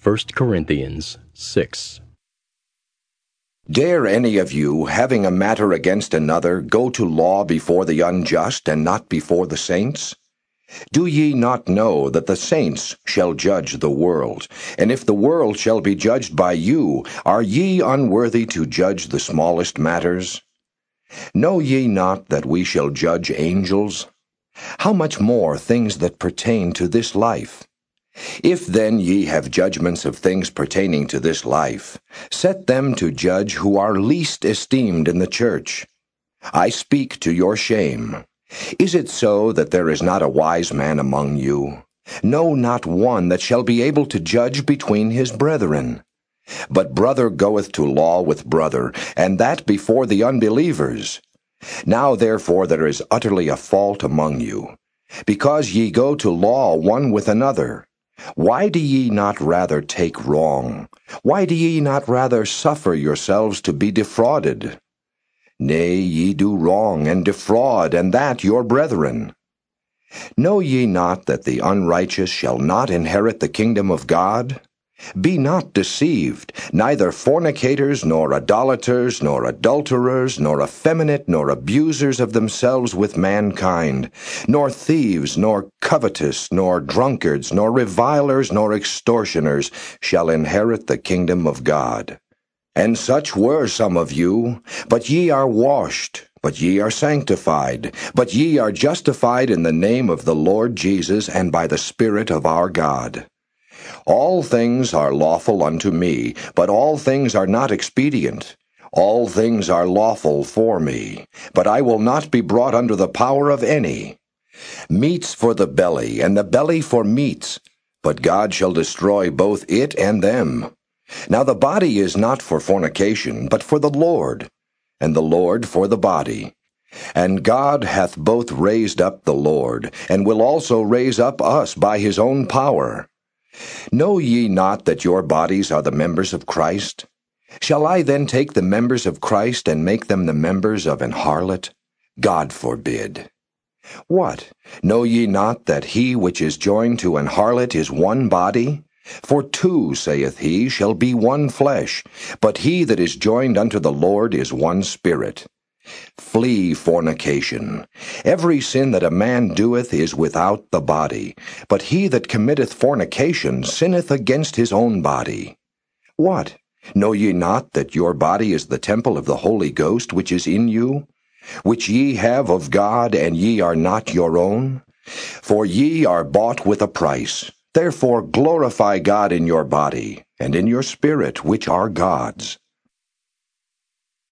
1 Corinthians 6. Dare any of you, having a matter against another, go to law before the unjust and not before the saints? Do ye not know that the saints shall judge the world? And if the world shall be judged by you, are ye unworthy to judge the smallest matters? Know ye not that we shall judge angels? How much more things that pertain to this life? If then ye have judgments of things pertaining to this life, set them to judge who are least esteemed in the church. I speak to your shame. Is it so that there is not a wise man among you? No, not one that shall be able to judge between his brethren. But brother goeth to law with brother, and that before the unbelievers. Now therefore there is utterly a fault among you, because ye go to law one with another. Why do ye not rather take wrong? Why do ye not rather suffer yourselves to be defrauded? Nay, ye do wrong and defraud, and that your brethren. Know ye not that the unrighteous shall not inherit the kingdom of God? Be not deceived, neither fornicators, nor idolaters, nor adulterers, nor effeminate, nor abusers of themselves with mankind, nor thieves, nor covetous, nor drunkards, nor revilers, nor extortioners shall inherit the kingdom of God. And such were some of you, but ye are washed, but ye are sanctified, but ye are justified in the name of the Lord Jesus and by the Spirit of our God. All things are lawful unto me, but all things are not expedient. All things are lawful for me, but I will not be brought under the power of any. Meats for the belly, and the belly for meats, but God shall destroy both it and them. Now the body is not for fornication, but for the Lord, and the Lord for the body. And God hath both raised up the Lord, and will also raise up us by his own power. Know ye not that your bodies are the members of Christ? Shall I then take the members of Christ and make them the members of an harlot? God forbid. What? Know ye not that he which is joined to an harlot is one body? For two, saith he, shall be one flesh, but he that is joined unto the Lord is one spirit. Flee fornication. Every sin that a man doeth is without the body, but he that committeth fornication sinneth against his own body. What? Know ye not that your body is the temple of the Holy Ghost which is in you, which ye have of God, and ye are not your own? For ye are bought with a price. Therefore glorify God in your body, and in your spirit, which are God's.